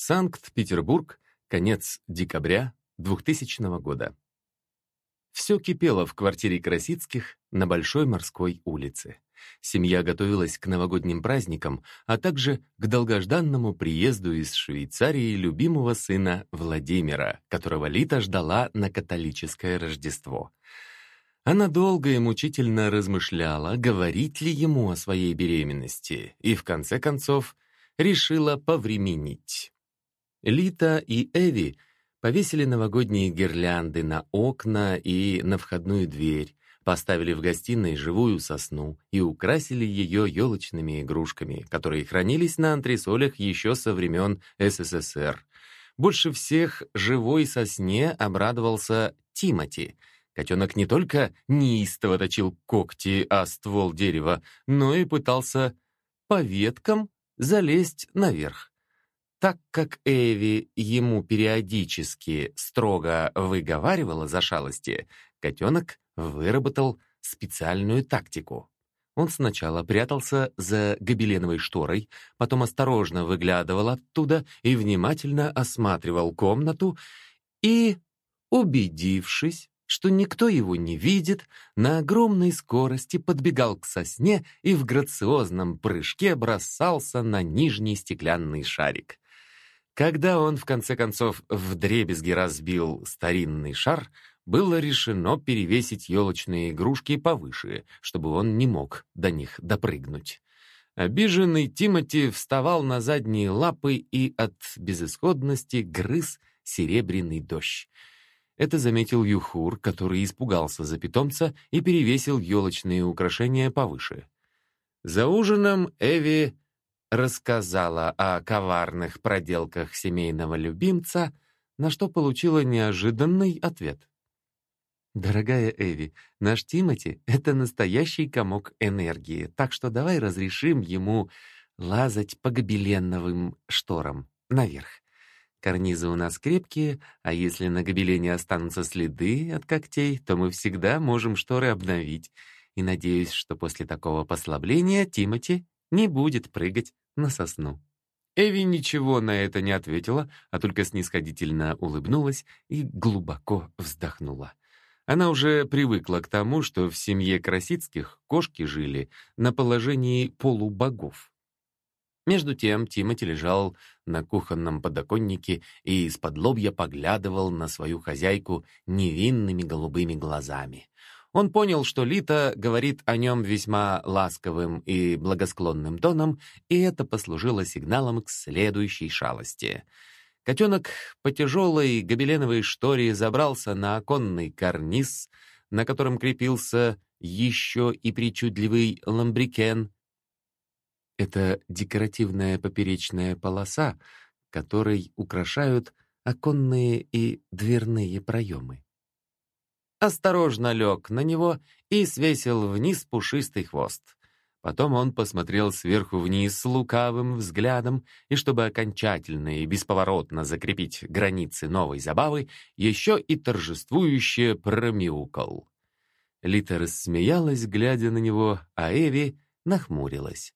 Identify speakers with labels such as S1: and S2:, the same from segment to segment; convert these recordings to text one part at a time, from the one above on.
S1: Санкт-Петербург, конец декабря 2000 года. Все кипело в квартире Красицких на Большой морской улице. Семья готовилась к новогодним праздникам, а также к долгожданному приезду из Швейцарии любимого сына Владимира, которого Лита ждала на католическое Рождество. Она долго и мучительно размышляла, говорить ли ему о своей беременности, и в конце концов решила повременить. Лита и Эви повесили новогодние гирлянды на окна и на входную дверь, поставили в гостиной живую сосну и украсили ее елочными игрушками, которые хранились на антресолях еще со времен СССР. Больше всех живой сосне обрадовался Тимати. Котенок не только неистово точил когти о ствол дерева, но и пытался по веткам залезть наверх. Так как Эви ему периодически строго выговаривала за шалости, котенок выработал специальную тактику. Он сначала прятался за гобеленовой шторой, потом осторожно выглядывал оттуда и внимательно осматривал комнату и, убедившись, что никто его не видит, на огромной скорости подбегал к сосне и в грациозном прыжке бросался на нижний стеклянный шарик. Когда он, в конце концов, вдребезги разбил старинный шар, было решено перевесить елочные игрушки повыше, чтобы он не мог до них допрыгнуть. Обиженный Тимати вставал на задние лапы и от безысходности грыз серебряный дождь. Это заметил Юхур, который испугался за питомца и перевесил елочные украшения повыше. За ужином Эви рассказала о коварных проделках семейного любимца, на что получила неожиданный ответ. «Дорогая Эви, наш Тимати — это настоящий комок энергии, так что давай разрешим ему лазать по гобеленовым шторам наверх. Карнизы у нас крепкие, а если на гобелене останутся следы от когтей, то мы всегда можем шторы обновить. И надеюсь, что после такого послабления Тимати не будет прыгать на сосну. Эви ничего на это не ответила, а только снисходительно улыбнулась и глубоко вздохнула. Она уже привыкла к тому, что в семье Красицких кошки жили на положении полубогов. Между тем Тимати лежал на кухонном подоконнике и из-под лобья поглядывал на свою хозяйку невинными голубыми глазами. Он понял, что Лита говорит о нем весьма ласковым и благосклонным тоном, и это послужило сигналом к следующей шалости. Котенок по тяжелой гобеленовой шторе забрался на оконный карниз, на котором крепился еще и причудливый ламбрикен. Это декоративная поперечная полоса, которой украшают оконные и дверные проемы осторожно лег на него и свесил вниз пушистый хвост. Потом он посмотрел сверху вниз с лукавым взглядом, и чтобы окончательно и бесповоротно закрепить границы новой забавы, еще и торжествующе промяукал. Лита рассмеялась, глядя на него, а Эви нахмурилась.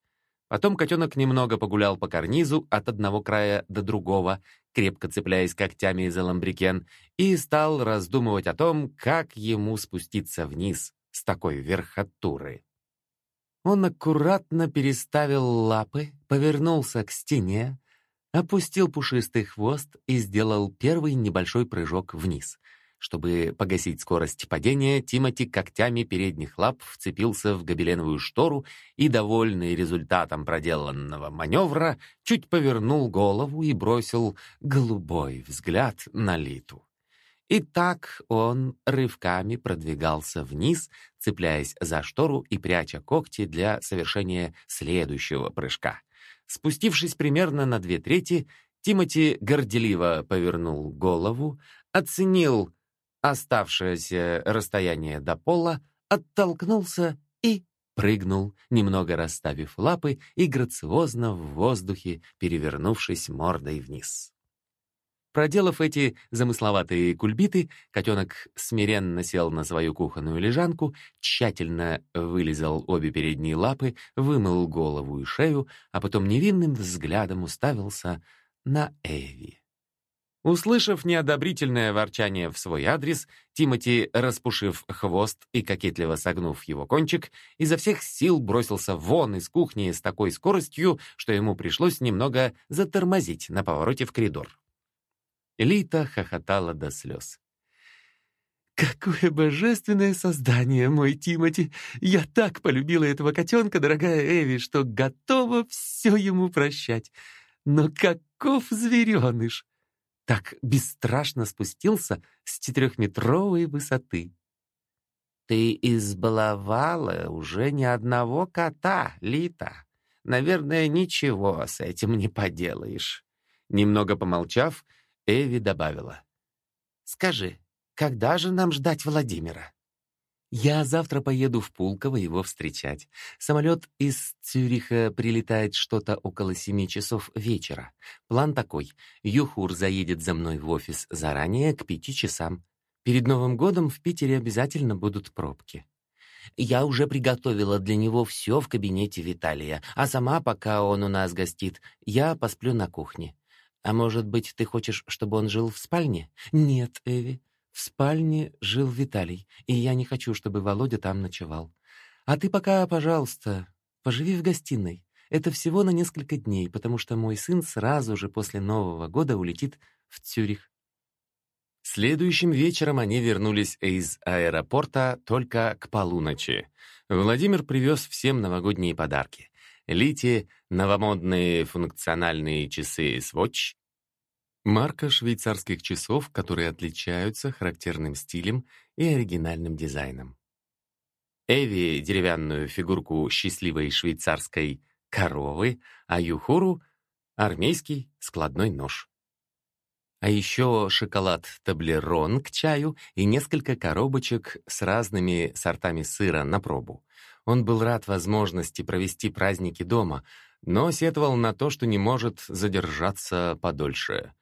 S1: Потом котенок немного погулял по карнизу от одного края до другого, крепко цепляясь когтями за ламбрикен, и стал раздумывать о том, как ему спуститься вниз с такой верхотуры. Он аккуратно переставил лапы, повернулся к стене, опустил пушистый хвост и сделал первый небольшой прыжок вниз — чтобы погасить скорость падения, Тимати когтями передних лап вцепился в гобеленовую штору и, довольный результатом проделанного маневра, чуть повернул голову и бросил голубой взгляд на Литу. И так он рывками продвигался вниз, цепляясь за штору и пряча когти для совершения следующего прыжка. Спустившись примерно на две трети, Тимати горделиво повернул голову, оценил оставшееся расстояние до пола, оттолкнулся и прыгнул, немного расставив лапы и грациозно в воздухе, перевернувшись мордой вниз. Проделав эти замысловатые кульбиты, котенок смиренно сел на свою кухонную лежанку, тщательно вылизал обе передние лапы, вымыл голову и шею, а потом невинным взглядом уставился на Эви. Услышав неодобрительное ворчание в свой адрес, Тимати, распушив хвост и кокетливо согнув его кончик, изо всех сил бросился вон из кухни с такой скоростью, что ему пришлось немного затормозить на повороте в коридор. Лита хохотала до слез. «Какое божественное создание, мой Тимати! Я так полюбила этого котенка, дорогая Эви, что готова все ему прощать. Но каков звереныш! Так бесстрашно спустился с четырехметровой высоты. «Ты избаловала уже ни одного кота, Лита. Наверное, ничего с этим не поделаешь». Немного помолчав, Эви добавила. «Скажи, когда же нам ждать Владимира?» Я завтра поеду в Пулково его встречать. Самолет из Цюриха прилетает что-то около семи часов вечера. План такой. Юхур заедет за мной в офис заранее, к пяти часам. Перед Новым годом в Питере обязательно будут пробки. Я уже приготовила для него все в кабинете Виталия, а сама, пока он у нас гостит, я посплю на кухне. А может быть, ты хочешь, чтобы он жил в спальне? Нет, Эви. В спальне жил Виталий, и я не хочу, чтобы Володя там ночевал. А ты пока, пожалуйста, поживи в гостиной. Это всего на несколько дней, потому что мой сын сразу же после Нового года улетит в Цюрих. Следующим вечером они вернулись из аэропорта только к полуночи. Владимир привез всем новогодние подарки. Лите — новомодные функциональные часы Swatch, Марка швейцарских часов, которые отличаются характерным стилем и оригинальным дизайном. Эви — деревянную фигурку счастливой швейцарской коровы, а Юхуру — армейский складной нож. А еще шоколад таблерон к чаю и несколько коробочек с разными сортами сыра на пробу. Он был рад возможности провести праздники дома, но сетовал на то, что не может задержаться подольше.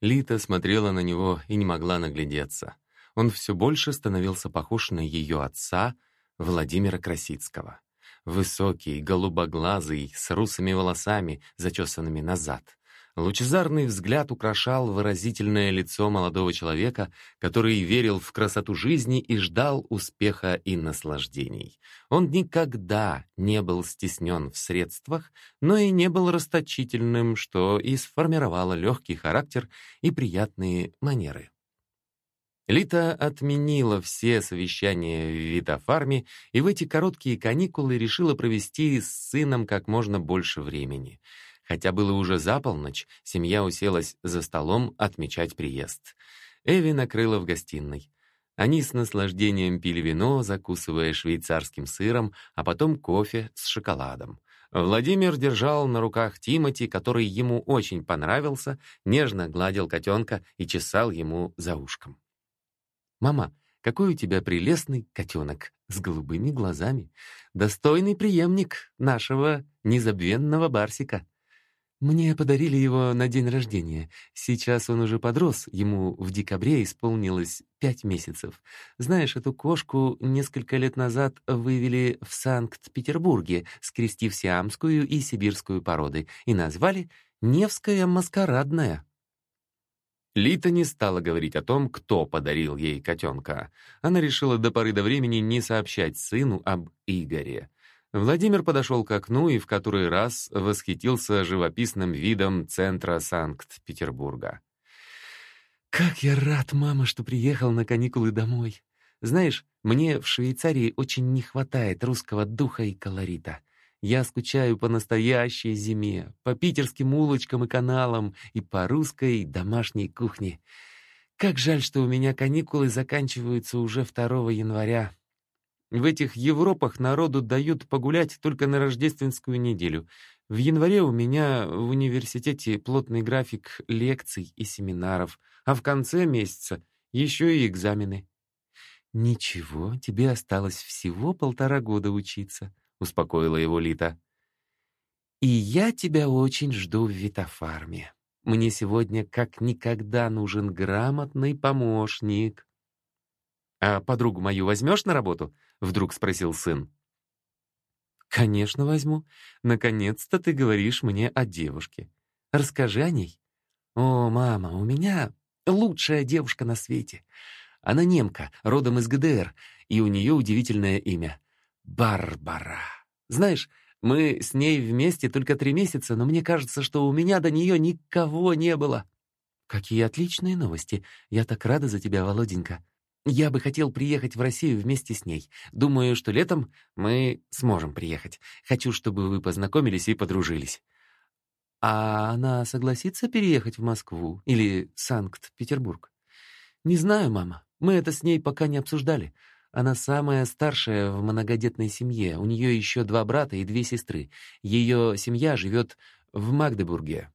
S1: Лита смотрела на него и не могла наглядеться. Он все больше становился похож на ее отца, Владимира Красицкого. Высокий, голубоглазый, с русыми волосами, зачесанными назад. Лучезарный взгляд украшал выразительное лицо молодого человека, который верил в красоту жизни и ждал успеха и наслаждений. Он никогда не был стеснен в средствах, но и не был расточительным, что и сформировало легкий характер и приятные манеры. Лита отменила все совещания в Витофарме и в эти короткие каникулы решила провести с сыном как можно больше времени — Хотя было уже за полночь, семья уселась за столом отмечать приезд. Эви накрыла в гостиной. Они с наслаждением пили вино, закусывая швейцарским сыром, а потом кофе с шоколадом. Владимир держал на руках Тимати, который ему очень понравился, нежно гладил котенка и чесал ему за ушком. «Мама, какой у тебя прелестный котенок с голубыми глазами! Достойный преемник нашего незабвенного Барсика!» Мне подарили его на день рождения. Сейчас он уже подрос, ему в декабре исполнилось пять месяцев. Знаешь, эту кошку несколько лет назад вывели в Санкт-Петербурге, скрестив сиамскую и сибирскую породы, и назвали «Невская маскарадная». Лита не стала говорить о том, кто подарил ей котенка. Она решила до поры до времени не сообщать сыну об Игоре. Владимир подошел к окну и в который раз восхитился живописным видом центра Санкт-Петербурга. «Как я рад, мама, что приехал на каникулы домой. Знаешь, мне в Швейцарии очень не хватает русского духа и колорита. Я скучаю по настоящей зиме, по питерским улочкам и каналам и по русской домашней кухне. Как жаль, что у меня каникулы заканчиваются уже 2 января. В этих Европах народу дают погулять только на рождественскую неделю. В январе у меня в университете плотный график лекций и семинаров, а в конце месяца еще и экзамены. «Ничего, тебе осталось всего полтора года учиться», — успокоила его Лита. «И я тебя очень жду в Витофарме. Мне сегодня как никогда нужен грамотный помощник». «А подругу мою возьмешь на работу?» — вдруг спросил сын. «Конечно возьму. Наконец-то ты говоришь мне о девушке. Расскажи о ней». О, мама, у меня лучшая девушка на свете. Она немка, родом из ГДР, и у нее удивительное имя — Барбара. Знаешь, мы с ней вместе только три месяца, но мне кажется, что у меня до нее никого не было. Какие отличные новости. Я так рада за тебя, Володенька. Я бы хотел приехать в Россию вместе с ней. Думаю, что летом мы сможем приехать. Хочу, чтобы вы познакомились и подружились. А она согласится переехать в Москву или Санкт-Петербург? Не знаю, мама. Мы это с ней пока не обсуждали. Она самая старшая в многодетной семье. У нее еще два брата и две сестры. Ее семья живет в Магдебурге,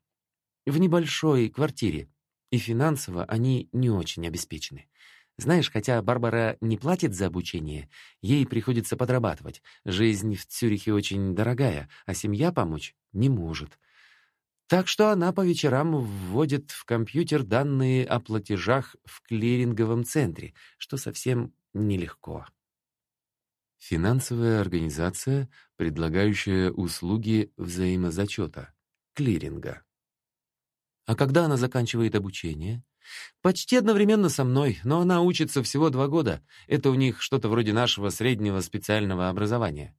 S1: в небольшой квартире. И финансово они не очень обеспечены. Знаешь, хотя Барбара не платит за обучение, ей приходится подрабатывать. Жизнь в Цюрихе очень дорогая, а семья помочь не может. Так что она по вечерам вводит в компьютер данные о платежах в клиринговом центре, что совсем нелегко. Финансовая организация, предлагающая услуги взаимозачета, клиринга. А когда она заканчивает обучение? Почти одновременно со мной, но она учится всего два года. Это у них что-то вроде нашего среднего специального образования.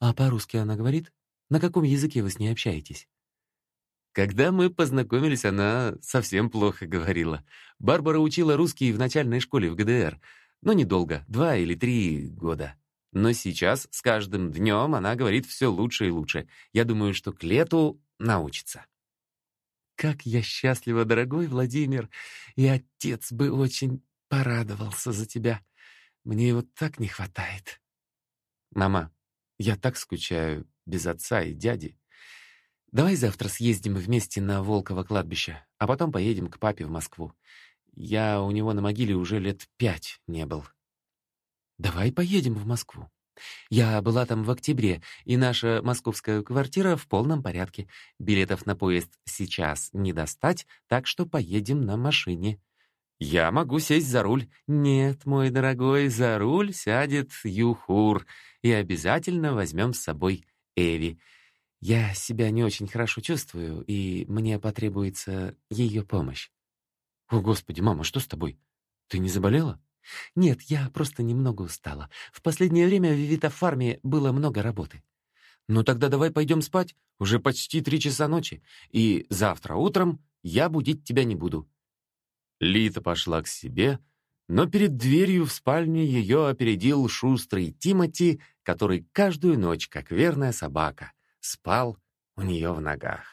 S1: А по-русски она говорит? На каком языке вы с ней общаетесь? Когда мы познакомились, она совсем плохо говорила. Барбара учила русский в начальной школе в ГДР, но недолго, два или три года. Но сейчас, с каждым днем, она говорит все лучше и лучше. Я думаю, что к лету научится. Как я счастлива, дорогой Владимир, и отец бы очень порадовался за тебя. Мне его так не хватает. Мама, я так скучаю без отца и дяди. Давай завтра съездим вместе на Волково кладбище, а потом поедем к папе в Москву. Я у него на могиле уже лет пять не был. Давай поедем в Москву. Я была там в октябре, и наша московская квартира в полном порядке. Билетов на поезд сейчас не достать, так что поедем на машине. Я могу сесть за руль. Нет, мой дорогой, за руль сядет Юхур, и обязательно возьмем с собой Эви. Я себя не очень хорошо чувствую, и мне потребуется ее помощь. О, Господи, мама, что с тобой? Ты не заболела? Нет, я просто немного устала. В последнее время в Витофарме было много работы. Ну тогда давай пойдем спать. Уже почти три часа ночи. И завтра утром я будить тебя не буду. Лита пошла к себе, но перед дверью в спальне ее опередил шустрый Тимати, который каждую ночь, как верная собака, спал у нее в ногах.